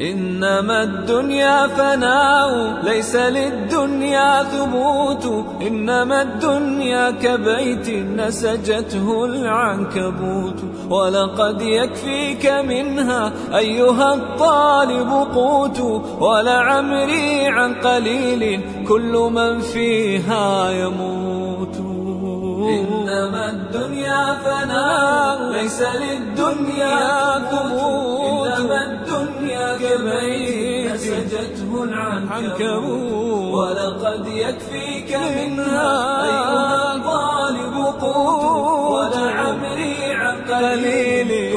إنما الدنيا فناء ليس للدنيا ثبوت. إنما الدنيا كبيت نسجته العنكبوت. ولقد يكفيك منها أيها الطالب قوت. ولعمري عن قليل كل من فيها يموت. إنما الدنيا فناء ليس للدنيا ثبوت. العنكبوت. ولقد يكفيك منها أيها الظالم قوت. ولعمري عقليلي